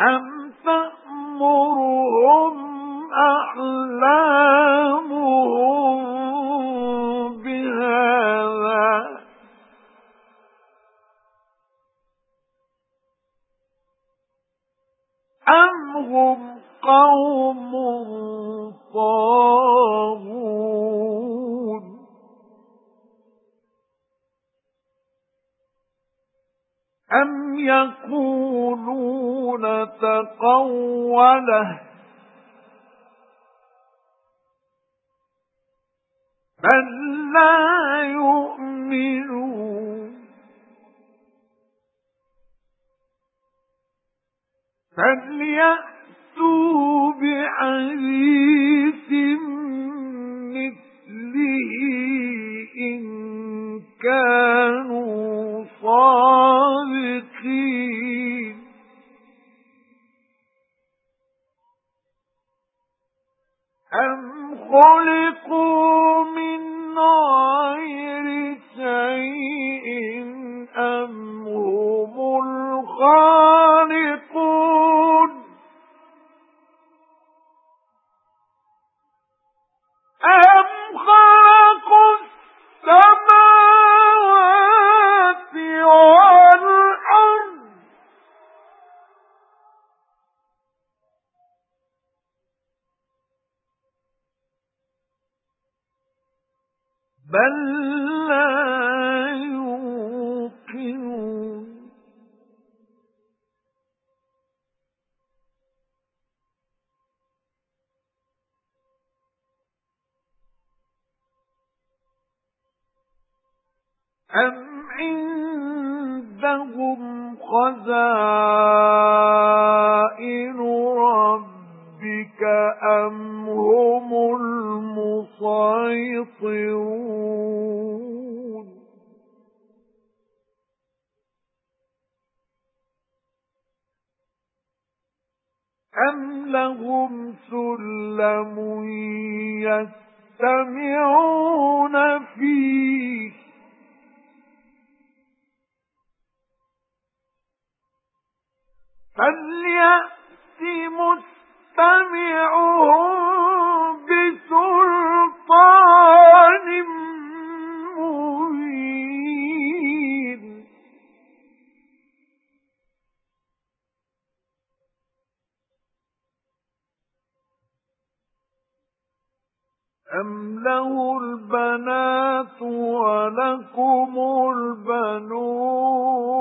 أَمْ تَأْمُرُهُمْ أَحْلَامُهُم بِهَذَا؟ أَمْ هُمْ قَوْمٌ طَاغُونَ؟ أَمْ يَقُولُونَ تَقَوَّلَهُ؟ بَل لَّا يُؤْمِنُونَ. فَلْيَأْتُوا بِحَدِيثٍ أَمْ خُلِقُوا مِنْ غَيْرِ شَيْءٍ أَمْ هُمُ الْخَالِقُونَ بَل لَّا يُوقِنُونَ. أَمْ عِندَهُمْ خَزَائِنُ أَمْ هُمُ الْمُصَيْطِرُونَ أَمْ لَهُمْ سُلَّمٌ يَسْتَمِعُونَ فِيهِ فَلْيَأْتِ مُسْتَمِعُهُم أَمْ لَهُ الْبَنَاتُ وَلَكُمُ الْبَنُونَ